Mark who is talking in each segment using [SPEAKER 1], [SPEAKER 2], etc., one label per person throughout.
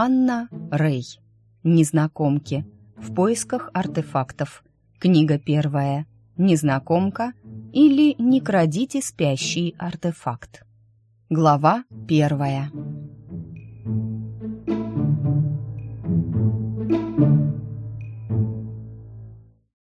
[SPEAKER 1] Анна Рэй. Незнакомки. В поисках артефактов. Книга первая. Незнакомка или не крадите спящий артефакт. Глава первая.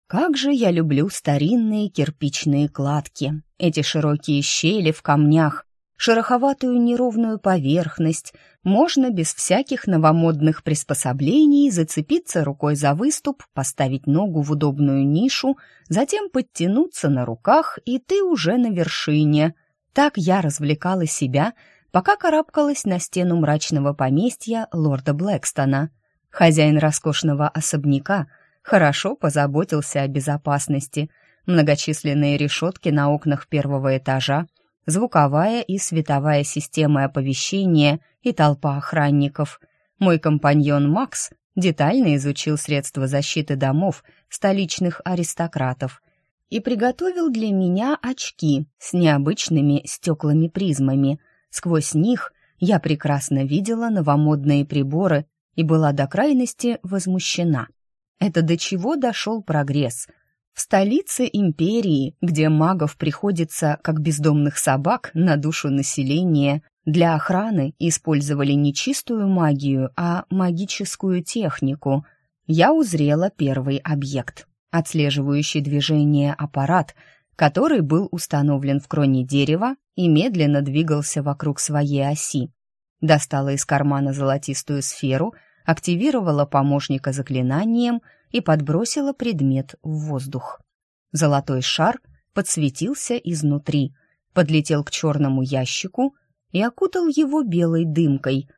[SPEAKER 1] Как же я люблю старинные кирпичные кладки, эти широкие щели в камнях, шероховатую неровную поверхность, можно без всяких новомодных приспособлений зацепиться рукой за выступ, поставить ногу в удобную нишу, затем подтянуться на руках, и ты уже на вершине. Так я развлекала себя, пока карабкалась на стену мрачного поместья лорда Блэкстона. Хозяин роскошного особняка хорошо позаботился о безопасности. Многочисленные решетки на окнах первого этажа — звуковая и световая системы оповещения и толпа охранников. Мой компаньон Макс детально изучил средства защиты домов столичных аристократов и приготовил для меня очки с необычными стеклами-призмами. Сквозь них я прекрасно видела новомодные приборы и была до крайности возмущена. Это до чего дошел прогресс — в столице империи, где магов приходится, как бездомных собак, на душу населения, для охраны использовали не чистую магию, а магическую технику, я узрела первый объект, отслеживающий движение аппарат, который был установлен в кроне дерева и медленно двигался вокруг своей оси. Достала из кармана золотистую сферу, активировала помощника заклинанием — и подбросила предмет в воздух. Золотой шар подсветился изнутри, подлетел к черному ящику и окутал его белой дымкой.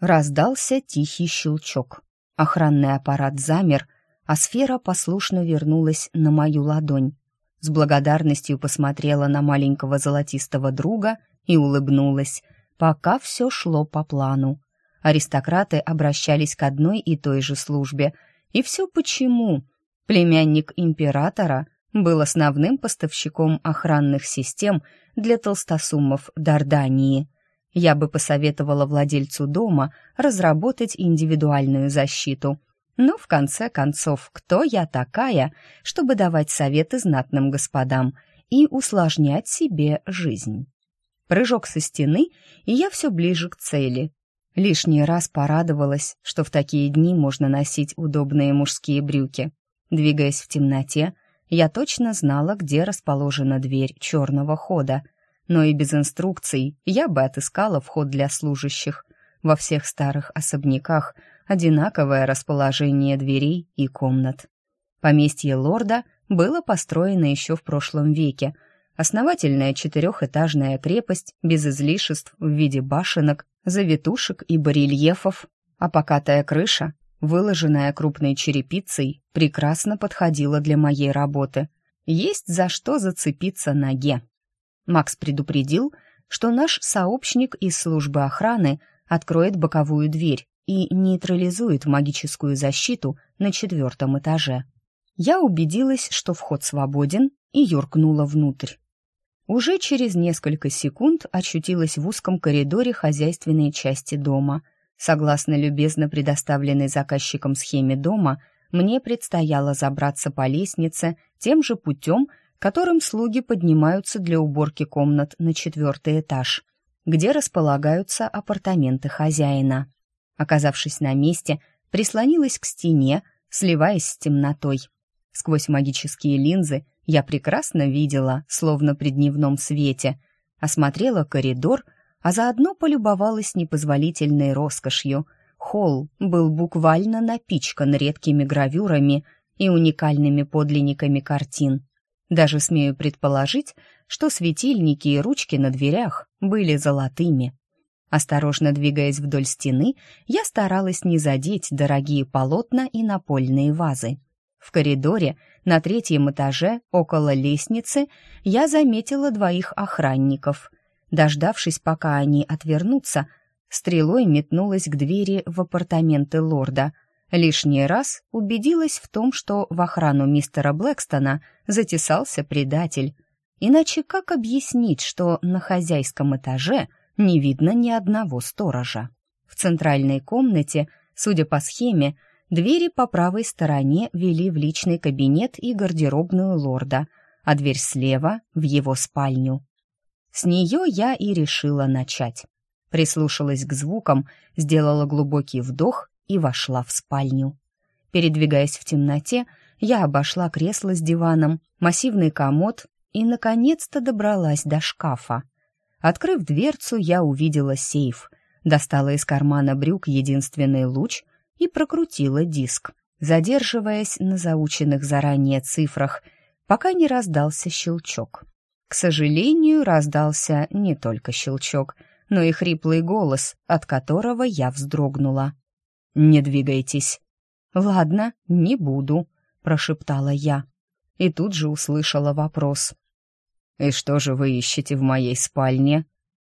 [SPEAKER 1] Раздался тихий щелчок. Охранный аппарат замер, а сфера послушно вернулась на мою ладонь. С благодарностью посмотрела на маленького золотистого друга и улыбнулась, пока все шло по плану. Аристократы обращались к одной и той же службе — и все почему? Племянник императора был основным поставщиком охранных систем для толстосумов Дардании. Я бы посоветовала владельцу дома разработать индивидуальную защиту. Но в конце концов, кто я такая, чтобы давать советы знатным господам и усложнять себе жизнь? Прыжок со стены, и я все ближе к цели. Лишний раз порадовалась, что в такие дни можно носить удобные мужские брюки. Двигаясь в темноте, я точно знала, где расположена дверь черного хода, но и без инструкций я бы отыскала вход для служащих. Во всех старых особняках одинаковое расположение дверей и комнат. Поместье лорда было построено еще в прошлом веке. Основательная четырехэтажная крепость без излишеств в виде башенок завитушек и барельефов, а покатая крыша, выложенная крупной черепицей, прекрасно подходила для моей работы. Есть за что зацепиться ноге. Макс предупредил, что наш сообщник из службы охраны откроет боковую дверь и нейтрализует магическую защиту на четвертом этаже. Я убедилась, что вход свободен, и юркнула внутрь уже через несколько секунд очутилась в узком коридоре хозяйственной части дома. Согласно любезно предоставленной заказчиком схеме дома, мне предстояло забраться по лестнице тем же путем, которым слуги поднимаются для уборки комнат на четвертый этаж, где располагаются апартаменты хозяина. Оказавшись на месте, прислонилась к стене, сливаясь с темнотой. Сквозь магические линзы я прекрасно видела, словно при дневном свете, осмотрела коридор, а заодно полюбовалась непозволительной роскошью. Холл был буквально напичкан редкими гравюрами и уникальными подлинниками картин. Даже смею предположить, что светильники и ручки на дверях были золотыми. Осторожно двигаясь вдоль стены, я старалась не задеть дорогие полотна и напольные вазы. В коридоре на третьем этаже, около лестницы, я заметила двоих охранников. Дождавшись, пока они отвернутся, стрелой метнулась к двери в апартаменты лорда. Лишний раз убедилась в том, что в охрану мистера Блэкстона затесался предатель. Иначе как объяснить, что на хозяйском этаже не видно ни одного сторожа? В центральной комнате Судя по схеме, двери по правой стороне вели в личный кабинет и гардеробную лорда, а дверь слева — в его спальню. С нее я и решила начать. Прислушалась к звукам, сделала глубокий вдох и вошла в спальню. Передвигаясь в темноте, я обошла кресло с диваном, массивный комод и, наконец-то, добралась до шкафа. Открыв дверцу, я увидела сейф, достала из кармана брюк единственный луч и прокрутила диск, задерживаясь на заученных заранее цифрах, пока не раздался щелчок. К сожалению, раздался не только щелчок, но и хриплый голос, от которого я вздрогнула. «Не двигайтесь». «Ладно, не буду», — прошептала я. И тут же услышала вопрос. «И что же вы ищете в моей спальне?»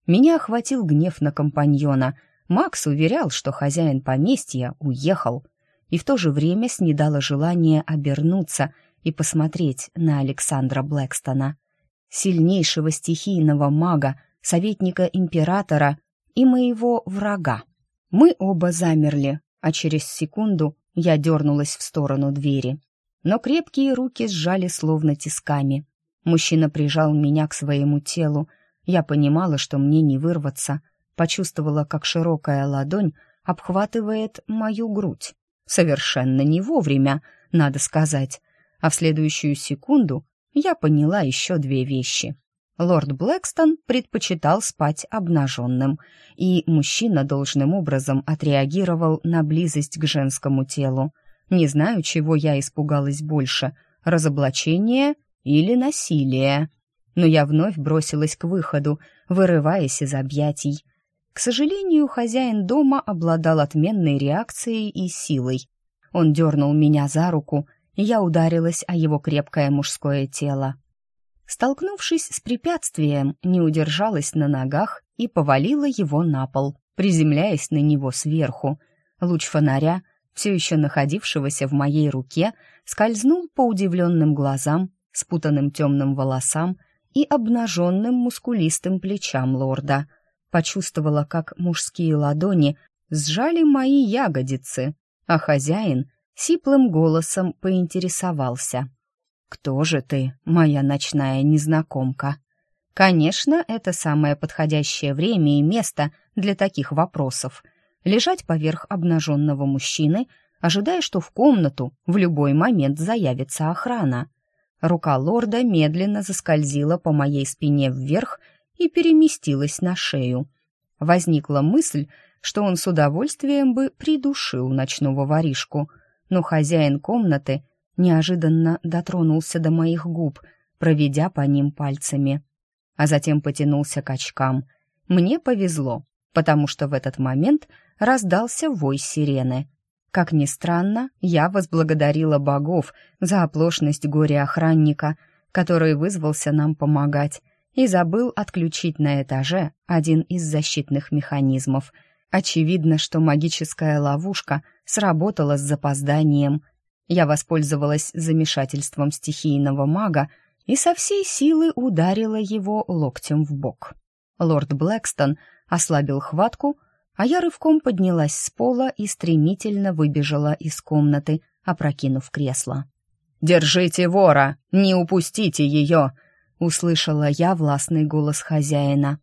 [SPEAKER 1] Меня охватил гнев на компаньона. Макс уверял, что хозяин поместья уехал, и в то же время снедало желание обернуться и посмотреть на Александра Блэкстона, сильнейшего стихийного мага, советника императора и моего врага. Мы оба замерли, а через секунду я дернулась в сторону двери. Но крепкие руки сжали словно тисками. Мужчина прижал меня к своему телу. Я понимала, что мне не вырваться. Почувствовала, как широкая ладонь обхватывает мою грудь. Совершенно не вовремя, надо сказать. А в следующую секунду я поняла еще две вещи. Лорд Блэкстон предпочитал спать обнаженным, и мужчина должным образом отреагировал на близость к женскому телу. Не знаю, чего я испугалась больше — разоблачения или насилия. Но я вновь бросилась к выходу, вырываясь из объятий. К сожалению, хозяин дома обладал отменной реакцией и силой. Он дернул меня за руку, и я ударилась о его крепкое мужское тело. Столкнувшись с препятствием, не удержалась на ногах и повалила его на пол, приземляясь на него сверху. Луч фонаря, все еще находившегося в моей руке, скользнул по удивленным глазам спутанным темным волосам и обнаженным мускулистым плечам лорда. Почувствовала, как мужские ладони сжали мои ягодицы, а хозяин сиплым голосом поинтересовался. «Кто же ты, моя ночная незнакомка?» Конечно, это самое подходящее время и место для таких вопросов. Лежать поверх обнаженного мужчины, ожидая, что в комнату в любой момент заявится охрана. Рука лорда медленно заскользила по моей спине вверх и переместилась на шею. Возникла мысль, что он с удовольствием бы придушил ночного воришку, но хозяин комнаты неожиданно дотронулся до моих губ, проведя по ним пальцами, а затем потянулся к очкам. Мне повезло, потому что в этот момент раздался вой сирены — как ни странно, я возблагодарила богов за оплошность горе-охранника, который вызвался нам помогать, и забыл отключить на этаже один из защитных механизмов. Очевидно, что магическая ловушка сработала с запозданием. Я воспользовалась замешательством стихийного мага и со всей силы ударила его локтем в бок. Лорд Блэкстон ослабил хватку, а я рывком поднялась с пола и стремительно выбежала из комнаты, опрокинув кресло. «Держите вора! Не упустите ее!» — услышала я властный голос хозяина.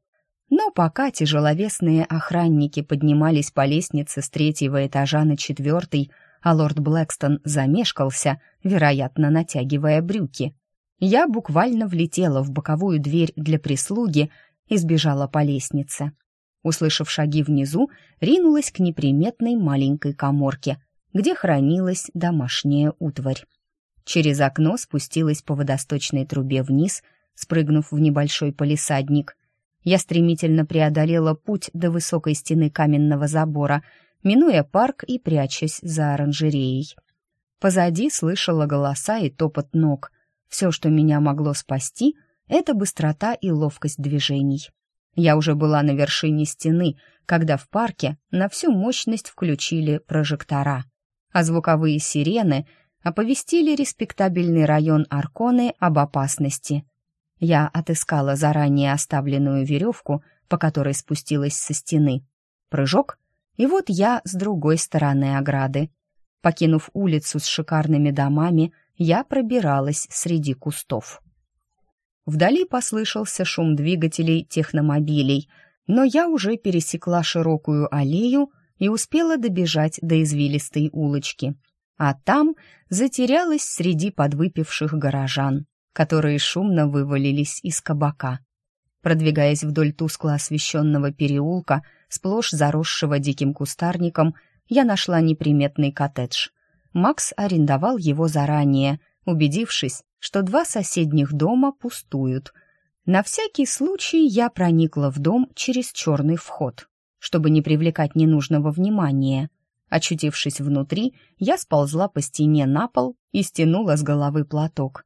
[SPEAKER 1] Но пока тяжеловесные охранники поднимались по лестнице с третьего этажа на четвертый, а лорд Блэкстон замешкался, вероятно, натягивая брюки, я буквально влетела в боковую дверь для прислуги и сбежала по лестнице. Услышав шаги внизу, ринулась к неприметной маленькой коморке, где хранилась домашняя утварь. Через окно спустилась по водосточной трубе вниз, спрыгнув в небольшой полисадник. Я стремительно преодолела путь до высокой стены каменного забора, минуя парк и прячась за оранжереей. Позади слышала голоса и топот ног. Все, что меня могло спасти, это быстрота и ловкость движений. Я уже была на вершине стены, когда в парке на всю мощность включили прожектора, а звуковые сирены оповестили респектабельный район Арконы об опасности. Я отыскала заранее оставленную веревку, по которой спустилась со стены. Прыжок, И вот я с другой стороны ограды. Покинув улицу с шикарными домами, я пробиралась среди кустов. Вдали послышался шум двигателей техномобилей, но я уже пересекла широкую аллею и успела добежать до извилистой улочки. А там затерялась среди подвыпивших горожан, которые шумно вывалились из кабака. Продвигаясь вдоль тускло освещенного переулка, сплошь заросшего диким кустарником, я нашла неприметный коттедж. Макс арендовал его заранее, убедившись, что два соседних дома пустуют. На всякий случай я проникла в дом через черный вход, чтобы не привлекать ненужного внимания. Очутившись внутри, я сползла по стене на пол и стянула с головы платок.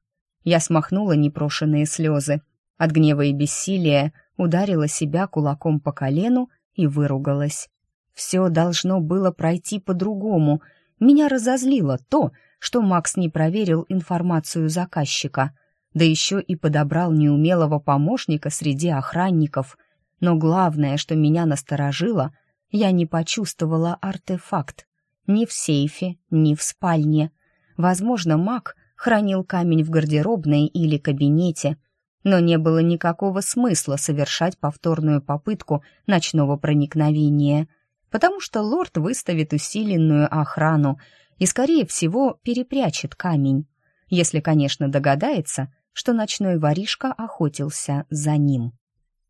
[SPEAKER 1] Я смахнула непрошенные слезы. От гнева и бессилия ударила себя кулаком по колену и выругалась. Все должно было пройти по-другому. Меня разозлило то, что Макс не проверил информацию заказчика, да еще и подобрал неумелого помощника среди охранников. Но главное, что меня насторожило, я не почувствовала артефакт. Ни в сейфе, ни в спальне. Возможно, маг хранил камень в гардеробной или кабинете, но не было никакого смысла совершать повторную попытку ночного проникновения, потому что лорд выставит усиленную охрану и, скорее всего, перепрячет камень, если, конечно, догадается, что ночной воришка охотился за ним.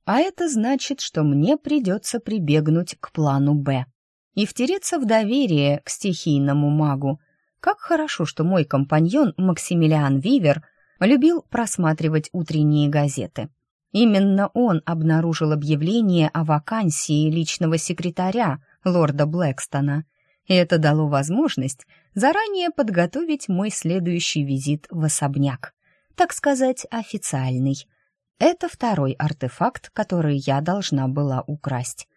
[SPEAKER 1] А это значит, что мне придется прибегнуть к плану «Б» и втереться в доверие к стихийному магу. Как хорошо, что мой компаньон Максимилиан Вивер любил просматривать утренние газеты. Именно он обнаружил объявление о вакансии личного секретаря лорда Блэкстона — и это дало возможность заранее подготовить мой следующий визит в особняк, так сказать, официальный. Это второй артефакт, который я должна была украсть.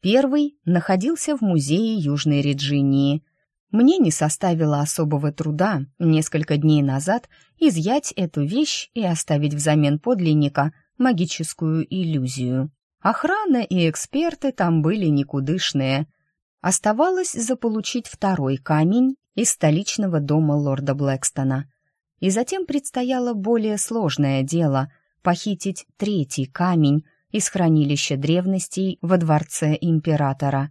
[SPEAKER 1] Первый находился в музее Южной Реджинии. Мне не составило особого труда несколько дней назад изъять эту вещь и оставить взамен подлинника магическую иллюзию. Охрана и эксперты там были никудышные — Оставалось заполучить второй камень из столичного дома лорда Блэкстона. И затем предстояло более сложное дело — похитить третий камень из хранилища древностей во дворце императора.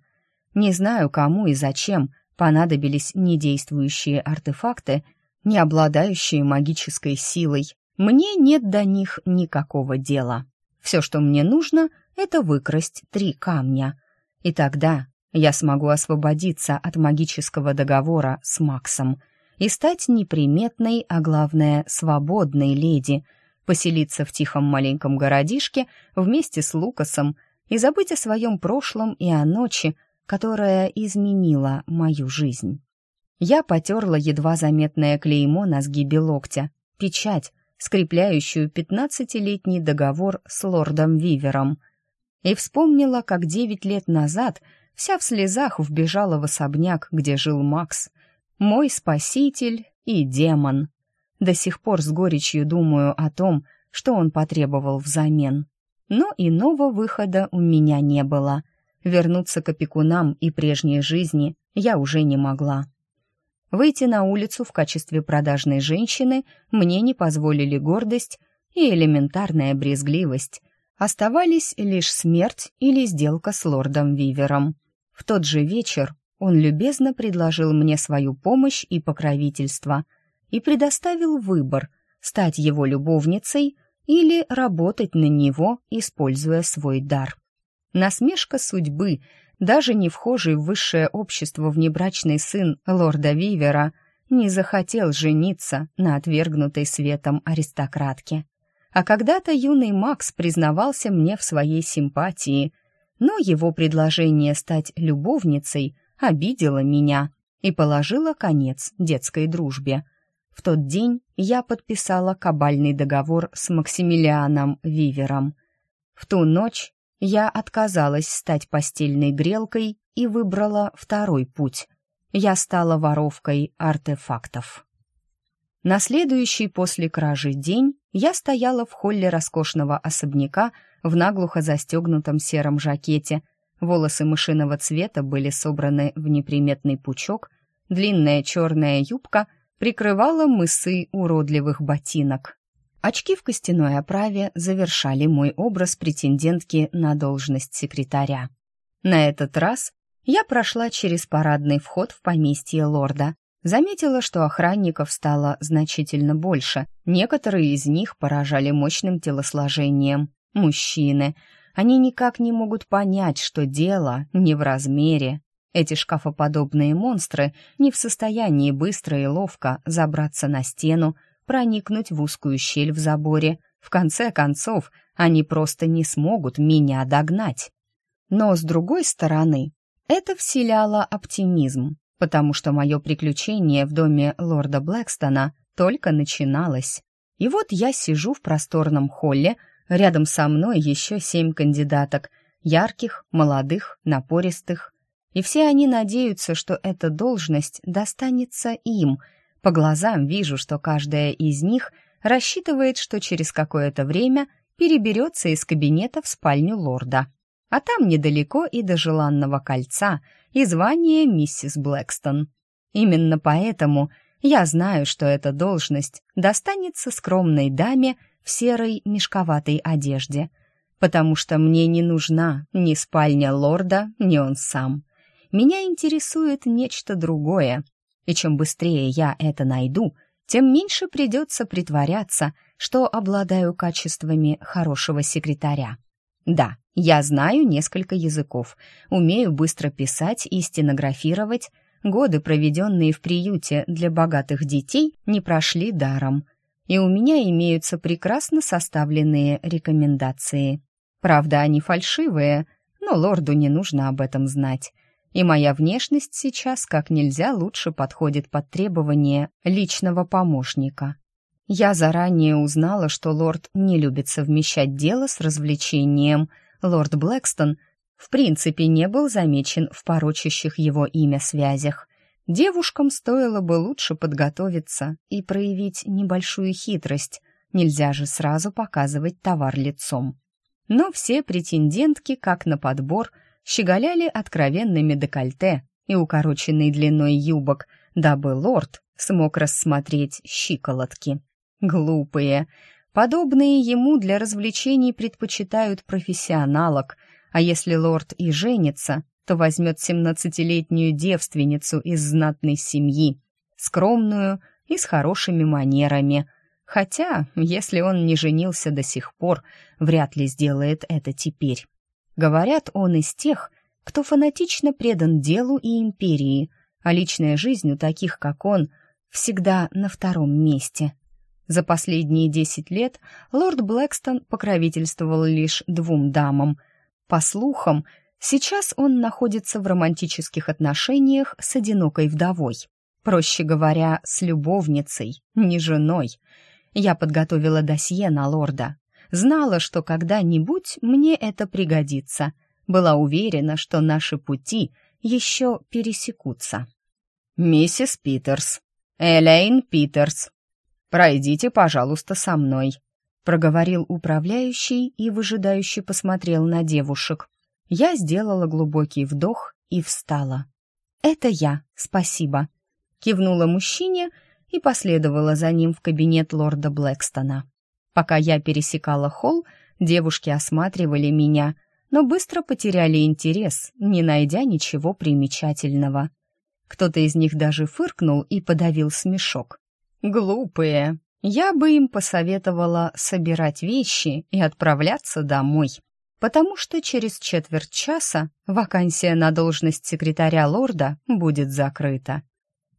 [SPEAKER 1] Не знаю, кому и зачем понадобились недействующие артефакты, не обладающие магической силой. Мне нет до них никакого дела. Все, что мне нужно, это выкрасть три камня. И тогда я смогу освободиться от магического договора с Максом и стать неприметной, а главное, свободной леди, поселиться в тихом маленьком городишке вместе с Лукасом и забыть о своем прошлом и о ночи, которая изменила мою жизнь. Я потерла едва заметное клеймо на сгибе локтя, печать, скрепляющую пятнадцатилетний договор с лордом Вивером, и вспомнила, как девять лет назад — вся в слезах вбежала в особняк, где жил Макс. Мой спаситель и демон. До сих пор с горечью думаю о том, что он потребовал взамен. Но иного выхода у меня не было. Вернуться к опекунам и прежней жизни я уже не могла. Выйти на улицу в качестве продажной женщины мне не позволили гордость и элементарная брезгливость. Оставались лишь смерть или сделка с лордом Вивером. В тот же вечер он любезно предложил мне свою помощь и покровительство и предоставил выбор стать его любовницей или работать на него, используя свой дар. Насмешка судьбы, даже не вхожий в высшее общество внебрачный сын лорда Вивера, не захотел жениться на отвергнутой светом аристократке. А когда-то юный Макс признавался мне в своей симпатии, но его предложение стать любовницей обидело меня и положило конец детской дружбе. В тот день я подписала кабальный договор с Максимилианом Вивером. В ту ночь я отказалась стать постельной грелкой и выбрала второй путь. Я стала воровкой артефактов. На следующий после кражи день я стояла в холле роскошного особняка в наглухо застегнутом сером жакете, Волосы мышиного цвета были собраны в неприметный пучок, длинная черная юбка прикрывала мысы уродливых ботинок. Очки в костяной оправе завершали мой образ претендентки на должность секретаря. На этот раз я прошла через парадный вход в поместье лорда. Заметила, что охранников стало значительно больше. Некоторые из них поражали мощным телосложением. Мужчины. Они никак не могут понять, что дело не в размере. Эти шкафоподобные монстры не в состоянии быстро и ловко забраться на стену, проникнуть в узкую щель в заборе. В конце концов, они просто не смогут меня догнать. Но, с другой стороны, это вселяло оптимизм, потому что мое приключение в доме лорда Блэкстона только начиналось. И вот я сижу в просторном холле, рядом со мной еще семь кандидаток, ярких, молодых, напористых. И все они надеются, что эта должность достанется им. По глазам вижу, что каждая из них рассчитывает, что через какое-то время переберется из кабинета в спальню лорда а там недалеко и до желанного кольца и звания миссис Блэкстон. Именно поэтому я знаю, что эта должность достанется скромной даме в серой мешковатой одежде, потому что мне не нужна ни спальня лорда, ни он сам. Меня интересует нечто другое, и чем быстрее я это найду, тем меньше придется притворяться, что обладаю качествами хорошего секретаря. Да, я знаю несколько языков, умею быстро писать и стенографировать. Годы, проведенные в приюте для богатых детей, не прошли даром. И у меня имеются прекрасно составленные рекомендации. Правда, они фальшивые, но лорду не нужно об этом знать. И моя внешность сейчас как нельзя лучше подходит под требования личного помощника. Я заранее узнала, что лорд не любит совмещать дело с развлечением. Лорд Блэкстон в принципе не был замечен в порочащих его имя связях. Девушкам стоило бы лучше подготовиться и проявить небольшую хитрость. Нельзя же сразу показывать товар лицом. Но все претендентки, как на подбор, щеголяли откровенными декольте и укороченной длиной юбок, дабы лорд смог рассмотреть щиколотки. Глупые. Подобные ему для развлечений предпочитают профессионалок, а если лорд и женится, то возьмет семнадцатилетнюю девственницу из знатной семьи, скромную и с хорошими манерами. Хотя, если он не женился до сих пор, вряд ли сделает это теперь. Говорят, он из тех, кто фанатично предан делу и империи, а личная жизнь у таких, как он, всегда на втором месте. За последние десять лет лорд Блэкстон покровительствовал лишь двум дамам. По слухам, сейчас он находится в романтических отношениях с одинокой вдовой. Проще говоря, с любовницей, не женой. Я подготовила досье на лорда. Знала, что когда-нибудь мне это пригодится. Была уверена, что наши пути еще пересекутся. «Миссис Питерс», «Элейн Питерс», «Пройдите, пожалуйста, со мной», — проговорил управляющий и выжидающе посмотрел на девушек. Я сделала глубокий вдох и встала. «Это я, спасибо», — кивнула мужчине и последовала за ним в кабинет лорда Блэкстона. Пока я пересекала холл, девушки осматривали меня, но быстро потеряли интерес, не найдя ничего примечательного. Кто-то из них даже фыркнул и подавил смешок. Глупые. Я бы им посоветовала собирать вещи и отправляться домой, потому что через четверть часа вакансия на должность секретаря лорда будет закрыта.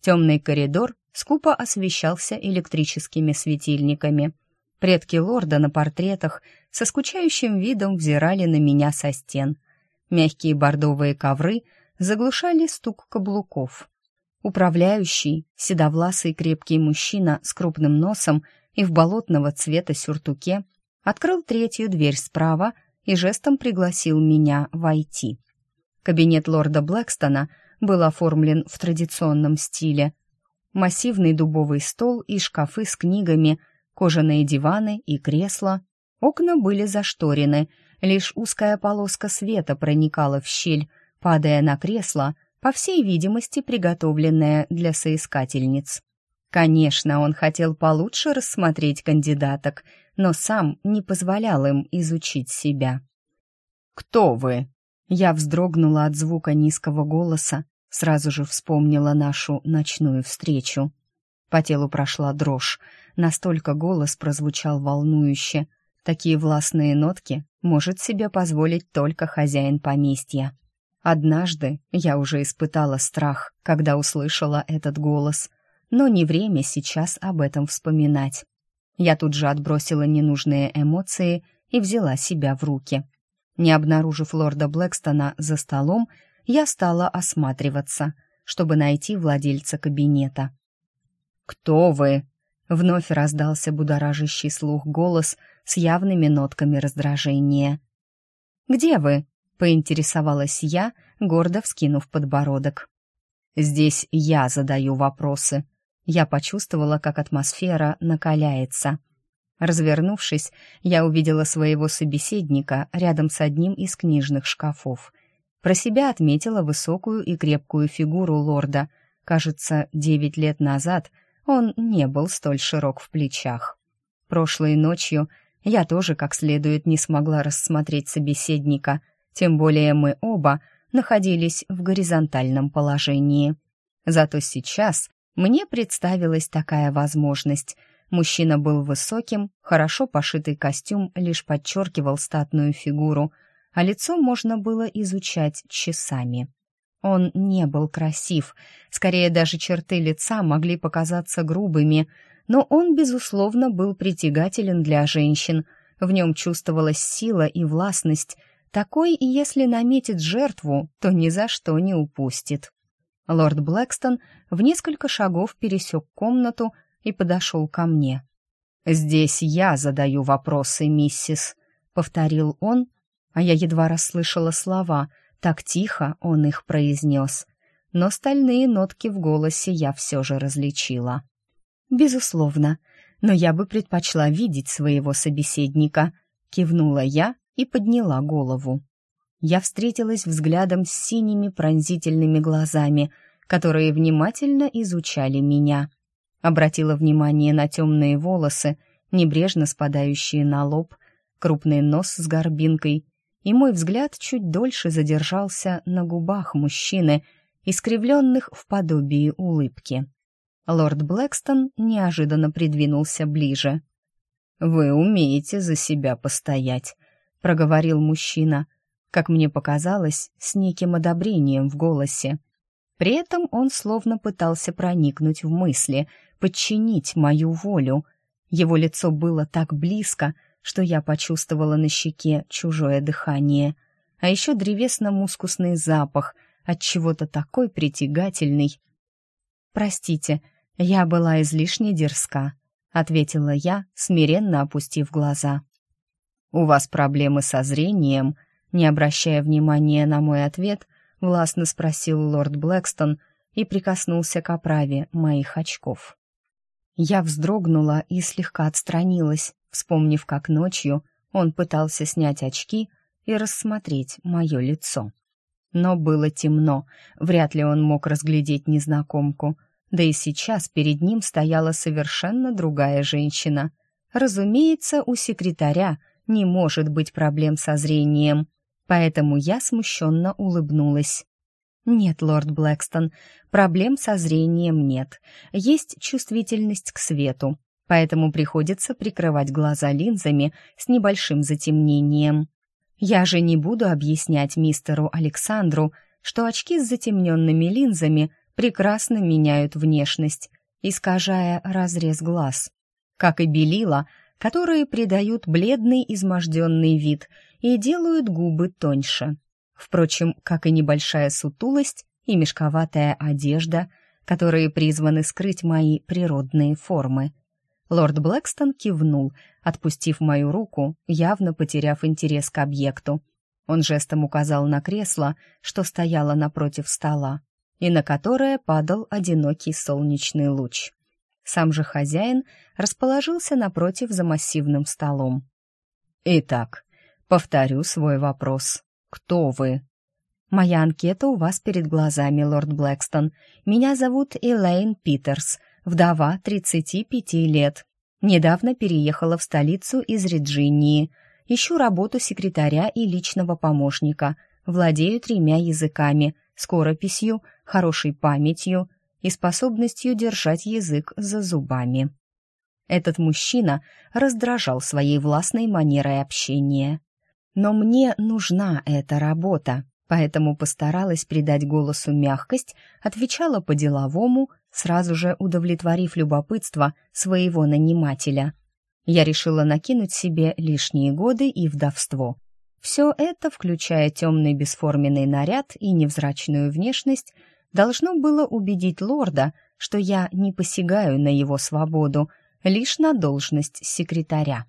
[SPEAKER 1] Темный коридор скупо освещался электрическими светильниками. Предки лорда на портретах со скучающим видом взирали на меня со стен. Мягкие бордовые ковры заглушали стук каблуков. Управляющий, седовласый крепкий мужчина с крупным носом и в болотного цвета сюртуке, открыл третью дверь справа и жестом пригласил меня войти. Кабинет лорда Блэкстона был оформлен в традиционном стиле. Массивный дубовый стол и шкафы с книгами, кожаные диваны и кресла. Окна были зашторены, Лишь узкая полоска света проникала в щель, падая на кресло, по всей видимости, приготовленное для соискательниц. Конечно, он хотел получше рассмотреть кандидаток, но сам не позволял им изучить себя. «Кто вы?» Я вздрогнула от звука низкого голоса, сразу же вспомнила нашу ночную встречу. По телу прошла дрожь, настолько голос прозвучал волнующе. Такие властные нотки может себе позволить только хозяин поместья. Однажды я уже испытала страх, когда услышала этот голос, но не время сейчас об этом вспоминать. Я тут же отбросила ненужные эмоции и взяла себя в руки. Не обнаружив лорда Блэкстона за столом, я стала осматриваться, чтобы найти владельца кабинета. «Кто вы?» — вновь раздался будоражащий слух голос с явными нотками раздражения. «Где вы?» — поинтересовалась я, гордо вскинув подбородок. «Здесь я задаю вопросы». Я почувствовала, как атмосфера накаляется. Развернувшись, я увидела своего собеседника рядом с одним из книжных шкафов. Про себя отметила высокую и крепкую фигуру лорда. Кажется, девять лет назад он не был столь широк в плечах. Прошлой ночью я тоже как следует не смогла рассмотреть собеседника, тем более мы оба находились в горизонтальном положении. Зато сейчас мне представилась такая возможность — Мужчина был высоким, хорошо пошитый костюм лишь подчеркивал статную фигуру, а лицо можно было изучать часами. Он не был красив, скорее даже черты лица могли показаться грубыми, но он, безусловно, был притягателен для женщин, в нем чувствовалась сила и властность, такой, если наметит жертву, то ни за что не упустит. Лорд Блэкстон в несколько шагов пересек комнату, и подошел ко мне. «Здесь я задаю вопросы, миссис», — повторил он, а я едва расслышала слова, так тихо он их произнес. Но стальные нотки в голосе я все же различила. «Безусловно, но я бы предпочла видеть своего собеседника», — кивнула я и подняла голову. Я встретилась взглядом с синими пронзительными глазами, которые внимательно изучали меня обратила внимание на темные волосы, небрежно спадающие на лоб, крупный нос с горбинкой, и мой взгляд чуть дольше задержался на губах мужчины, искривленных в подобии улыбки. Лорд Блэкстон неожиданно придвинулся ближе. «Вы умеете за себя постоять», — проговорил мужчина, как мне показалось, с неким одобрением в голосе. При этом он словно пытался проникнуть в мысли, подчинить мою волю. Его лицо было так близко, что я почувствовала на щеке чужое дыхание, а еще древесно-мускусный запах от чего-то такой притягательный. «Простите, я была излишне дерзка», — ответила я, смиренно опустив глаза. «У вас проблемы со зрением?» Не обращая внимания на мой ответ, властно спросил лорд Блэкстон и прикоснулся к оправе моих очков. Я вздрогнула и слегка отстранилась, вспомнив, как ночью он пытался снять очки и рассмотреть мое лицо. Но было темно, вряд ли он мог разглядеть незнакомку, да и сейчас перед ним стояла совершенно другая женщина. Разумеется, у секретаря не может быть проблем со зрением, поэтому я смущенно улыбнулась. «Нет, лорд Блэкстон, проблем со зрением нет. Есть чувствительность к свету, поэтому приходится прикрывать глаза линзами с небольшим затемнением. Я же не буду объяснять мистеру Александру, что очки с затемненными линзами прекрасно меняют внешность, искажая разрез глаз. Как и белила, которые придают бледный изможденный вид и делают губы тоньше. Впрочем, как и небольшая сутулость и мешковатая одежда, которые призваны скрыть мои природные формы. Лорд Блэкстон кивнул, отпустив мою руку, явно потеряв интерес к объекту. Он жестом указал на кресло, что стояло напротив стола, и на которое падал одинокий солнечный луч. Сам же хозяин расположился напротив за массивным столом. «Итак, Повторю свой вопрос. Кто вы? Моя анкета у вас перед глазами, лорд Блэкстон. Меня зовут Элейн Питерс, вдова 35 лет. Недавно переехала в столицу из Реджинии. Ищу работу секретаря и личного помощника. Владею тремя языками: скорописью, хорошей памятью и способностью держать язык за зубами. Этот мужчина раздражал своей властной манерой общения. Но мне нужна эта работа, поэтому постаралась придать голосу мягкость, отвечала по-деловому, сразу же удовлетворив любопытство своего нанимателя. Я решила накинуть себе лишние годы и вдовство. Все это, включая темный бесформенный наряд и невзрачную внешность, должно было убедить лорда, что я не посягаю на его свободу, лишь на должность секретаря.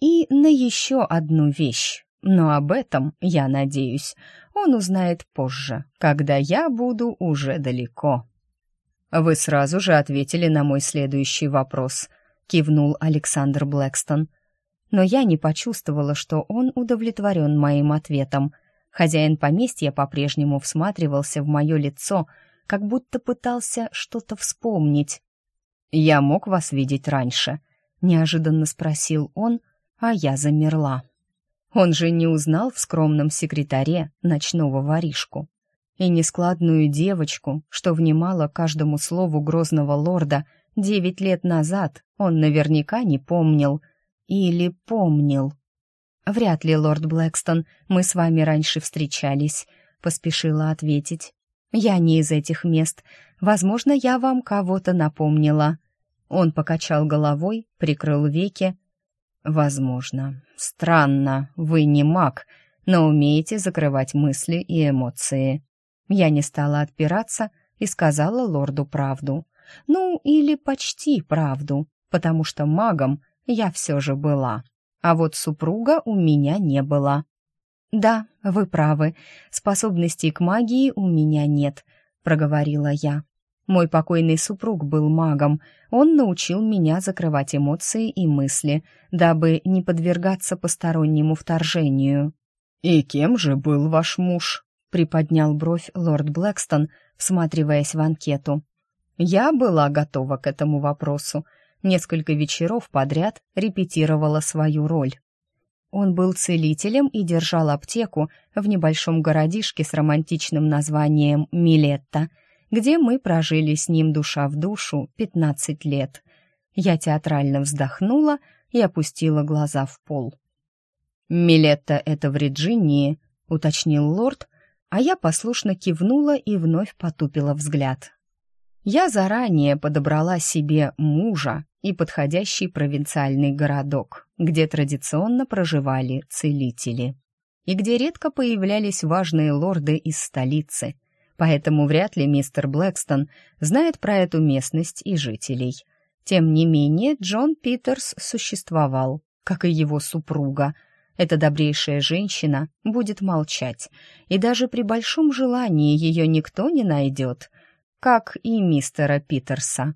[SPEAKER 1] И на еще одну вещь, но об этом, я надеюсь, он узнает позже, когда я буду уже далеко. «Вы сразу же ответили на мой следующий вопрос», — кивнул Александр Блэкстон. Но я не почувствовала, что он удовлетворен моим ответом. Хозяин поместья по-прежнему всматривался в мое лицо, как будто пытался что-то вспомнить. «Я мог вас видеть раньше?» — неожиданно спросил он, а я замерла. Он же не узнал в скромном секретаре ночного воришку и нескладную девочку, что внимала каждому слову грозного лорда девять лет назад, он наверняка не помнил. Или помнил. «Вряд ли, лорд Блэкстон, мы с вами раньше встречались», — поспешила ответить. «Я не из этих мест. Возможно, я вам кого-то напомнила». Он покачал головой, прикрыл веки. «Возможно. Странно, вы не маг, но умеете закрывать мысли и эмоции. Я не стала отпираться и сказала лорду правду. Ну, или почти правду, потому что магом я все же была. А вот супруга у меня не было. «Да, вы правы, способностей к магии у меня нет», — проговорила я. Мой покойный супруг был магом. Он научил меня закрывать эмоции и мысли, дабы не подвергаться постороннему вторжению. «И кем же был ваш муж?» приподнял бровь лорд Блэкстон, всматриваясь в анкету. Я была готова к этому вопросу. Несколько вечеров подряд репетировала свою роль. Он был целителем и держал аптеку в небольшом городишке с романтичным названием Милетта, где мы прожили с ним душа в душу пятнадцать лет. Я театрально вздохнула и опустила глаза в пол. «Милетта — это в Вирджинии», — уточнил лорд, а я послушно кивнула и вновь потупила взгляд. Я заранее подобрала себе мужа и подходящий провинциальный городок, где традиционно проживали целители, и где редко появлялись важные лорды из столицы, поэтому вряд ли мистер Блэкстон знает про эту местность и жителей. Тем не менее, Джон Питерс существовал, как и его супруга — эта добрейшая женщина будет молчать, и даже при большом желании ее никто не найдет, как и мистера Питерса.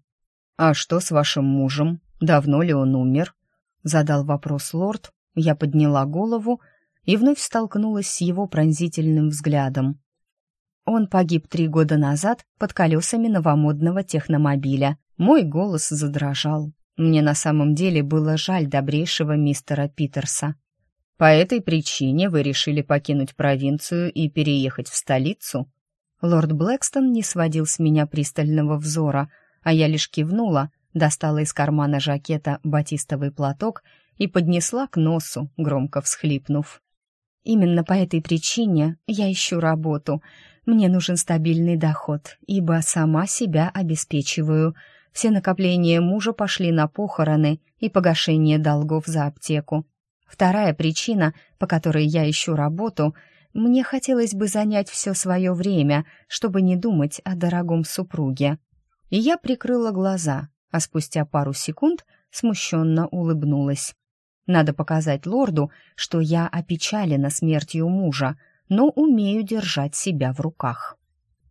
[SPEAKER 1] «А что с вашим мужем? Давно ли он умер?» — задал вопрос лорд. Я подняла голову и вновь столкнулась с его пронзительным взглядом. Он погиб три года назад под колесами новомодного техномобиля. Мой голос задрожал. Мне на самом деле было жаль добрейшего мистера Питерса. По этой причине вы решили покинуть провинцию и переехать в столицу? Лорд Блэкстон не сводил с меня пристального взора, а я лишь кивнула, достала из кармана жакета батистовый платок и поднесла к носу, громко всхлипнув. Именно по этой причине я ищу работу. Мне нужен стабильный доход, ибо сама себя обеспечиваю. Все накопления мужа пошли на похороны и погашение долгов за аптеку. Вторая причина, по которой я ищу работу, мне хотелось бы занять все свое время, чтобы не думать о дорогом супруге. И я прикрыла глаза, а спустя пару секунд смущенно улыбнулась. Надо показать лорду, что я опечалена смертью мужа, но умею держать себя в руках.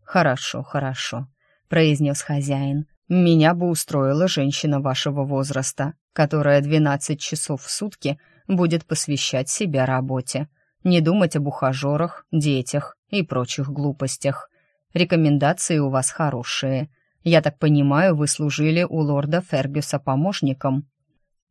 [SPEAKER 1] «Хорошо, хорошо», — произнес хозяин. «Меня бы устроила женщина вашего возраста, которая двенадцать часов в сутки будет посвящать себя работе. Не думать об ухажерах, детях и прочих глупостях. Рекомендации у вас хорошие. Я так понимаю, вы служили у лорда Фергюса помощником?»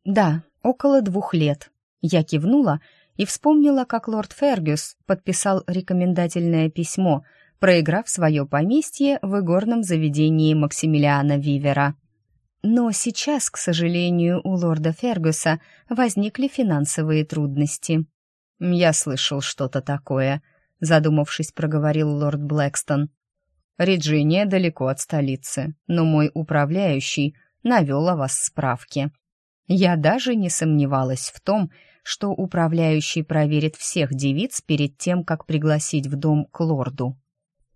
[SPEAKER 1] «Да, около двух лет». Я кивнула и вспомнила, как лорд Фергюс подписал рекомендательное письмо, проиграв свое поместье в игорном заведении Максимилиана Вивера. Но сейчас, к сожалению, у лорда Фергюса возникли финансовые трудности. «Я слышал что-то такое», — задумавшись, проговорил лорд Блэкстон. «Реджиния далеко от столицы, но мой управляющий навел о вас справки. Я даже не сомневалась в том, что управляющий проверит всех девиц перед тем, как пригласить в дом к лорду.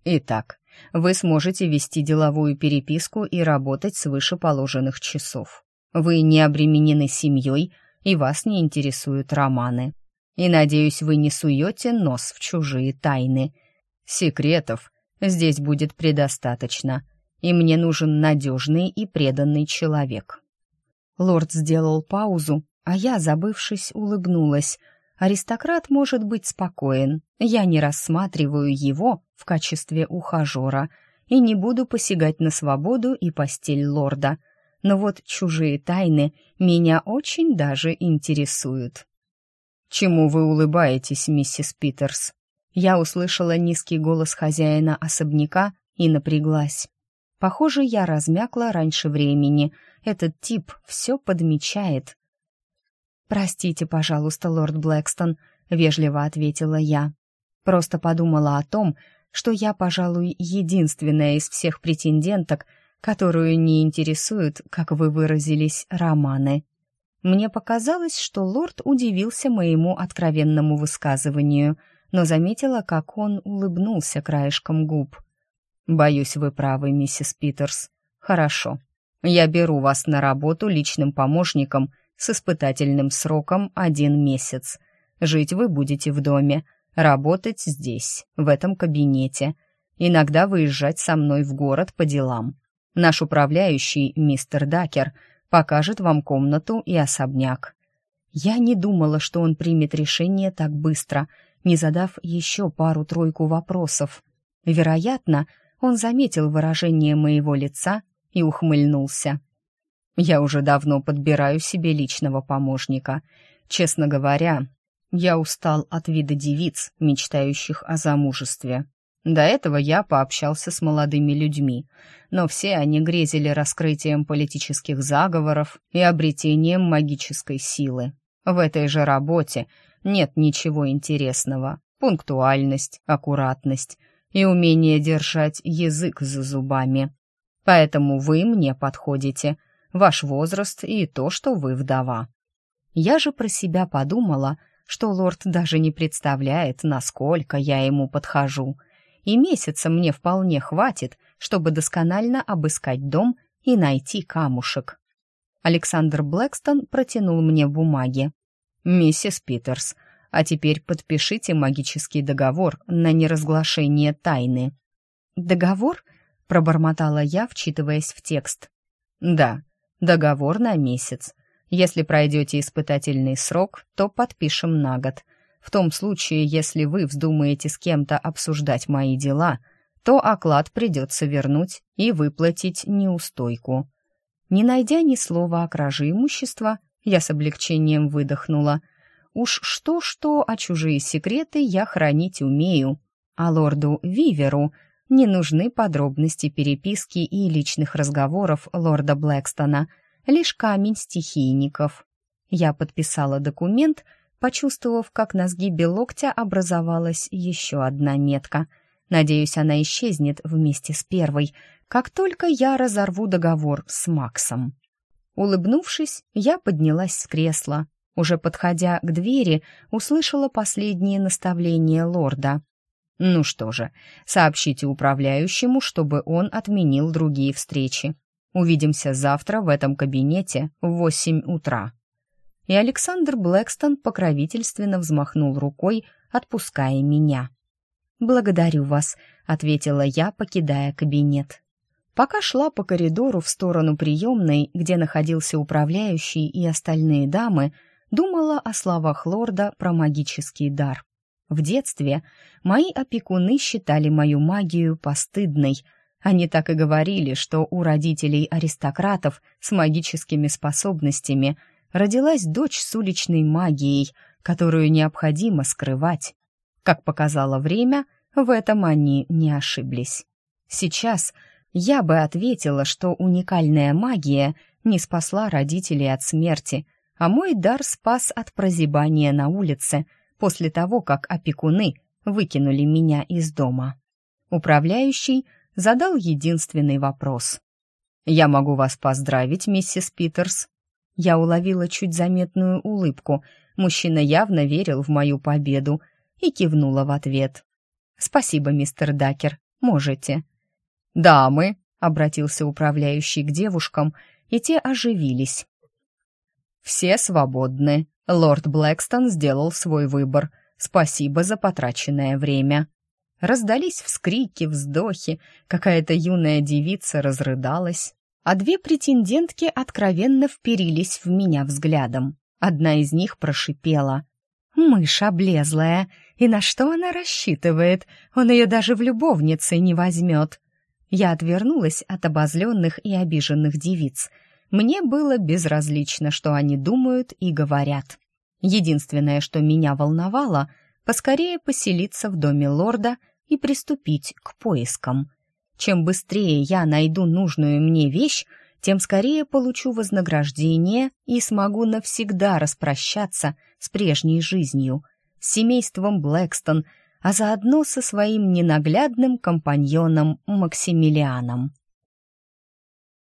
[SPEAKER 1] Итак, вы сможете вести деловую переписку и работать свыше положенных часов. Вы не обременены семьей, и вас не интересуют романы. И, надеюсь, вы не суете нос в чужие тайны. Секретов здесь будет предостаточно, и мне нужен надежный и преданный человек». Лорд сделал паузу, а я, забывшись, улыбнулась. Аристократ может быть спокоен. Я не рассматриваю его в качестве ухажера и не буду посягать на свободу и постель лорда. Но вот чужие тайны меня очень даже интересуют. «Чему вы улыбаетесь, миссис Питерс?» Я услышала низкий голос хозяина особняка и напряглась. Похоже, я размякла раньше времени. Этот тип все подмечает. «Простите, пожалуйста, лорд Блэкстон», — вежливо ответила я. Просто подумала о том, что я, пожалуй, единственная из всех претенденток, которую не интересуют, как вы выразились, романы. Мне показалось, что лорд удивился моему откровенному высказыванию, но заметила, как он улыбнулся краешком губ. «Боюсь, вы правы, миссис Питерс. Хорошо. Я беру вас на работу личным помощником с испытательным сроком один месяц. Жить вы будете в доме, работать здесь, в этом кабинете. Иногда выезжать со мной в город по делам. Наш управляющий, мистер Дакер, покажет вам комнату и особняк. Я не думала, что он примет решение так быстро, не задав еще пару-тройку вопросов. Вероятно, он заметил выражение моего лица и ухмыльнулся. Я уже давно подбираю себе личного помощника. Честно говоря, я устал от вида девиц, мечтающих о замужестве. До этого я пообщался с молодыми людьми, но все они грезили раскрытием политических заговоров и обретением магической силы. В этой же работе нет ничего интересного. Пунктуальность, аккуратность и умение держать язык за зубами. Поэтому вы мне подходите — ваш возраст и то, что вы вдова. Я же про себя подумала, что лорд даже не представляет, насколько я ему подхожу, и месяца мне вполне хватит, чтобы досконально обыскать дом и найти камушек. Александр Блэкстон протянул мне бумаги. «Миссис Питерс, а теперь подпишите магический договор на неразглашение тайны». «Договор?» — пробормотала я, вчитываясь в текст. «Да, Договор на месяц. Если пройдете испытательный срок, то подпишем на год. В том случае, если вы вздумаете с кем-то обсуждать мои дела, то оклад придется вернуть и выплатить неустойку. Не найдя ни слова о краже имущества, я с облегчением выдохнула. Уж что-что, а чужие секреты я хранить умею. А лорду Виверу не нужны подробности переписки и личных разговоров лорда Блэкстона, лишь камень стихийников. Я подписала документ, почувствовав, как на сгибе локтя образовалась еще одна метка. Надеюсь, она исчезнет вместе с первой, как только я разорву договор с Максом. Улыбнувшись, я поднялась с кресла. Уже подходя к двери, услышала последние наставления лорда. Ну что же, сообщите управляющему, чтобы он отменил другие встречи. Увидимся завтра в этом кабинете в восемь утра. И Александр Блэкстон покровительственно взмахнул рукой, отпуская меня. «Благодарю вас», — ответила я, покидая кабинет. Пока шла по коридору в сторону приемной, где находился управляющий и остальные дамы, думала о словах лорда про магический дар. В детстве мои опекуны считали мою магию постыдной. Они так и говорили, что у родителей аристократов с магическими способностями родилась дочь с уличной магией, которую необходимо скрывать. Как показало время, в этом они не ошиблись. Сейчас я бы ответила, что уникальная магия не спасла родителей от смерти, а мой дар спас от прозябания на улице после того, как опекуны выкинули меня из дома. Управляющий задал единственный вопрос. «Я могу вас поздравить, миссис Питерс». Я уловила чуть заметную улыбку. Мужчина явно верил в мою победу и кивнула в ответ. «Спасибо, мистер Дакер, можете». «Дамы», — обратился управляющий к девушкам, и те оживились. «Все свободны. Лорд Блэкстон сделал свой выбор. Спасибо за потраченное время». Раздались вскрики, вздохи, какая-то юная девица разрыдалась, а две претендентки откровенно вперились в меня взглядом. Одна из них прошипела. «Мышь облезлая, и на что она рассчитывает? Он ее даже в любовнице не возьмет». Я отвернулась от обозленных и обиженных девиц. Мне было безразлично, что они думают и говорят. Единственное, что меня волновало, поскорее поселиться в доме лорда и приступить к поискам. Чем быстрее я найду нужную мне вещь, тем скорее получу вознаграждение и смогу навсегда распрощаться с прежней жизнью, с семейством Блэкстон, а заодно со своим ненаглядным компаньоном Максимилианом.